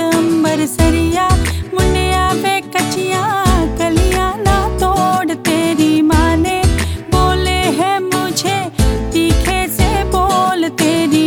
अंबर सरिया मुंडिया पे कचिया कलिया ना तोड़ तेरी माँ ने बोले है मुझे तीखे से बोल तेरी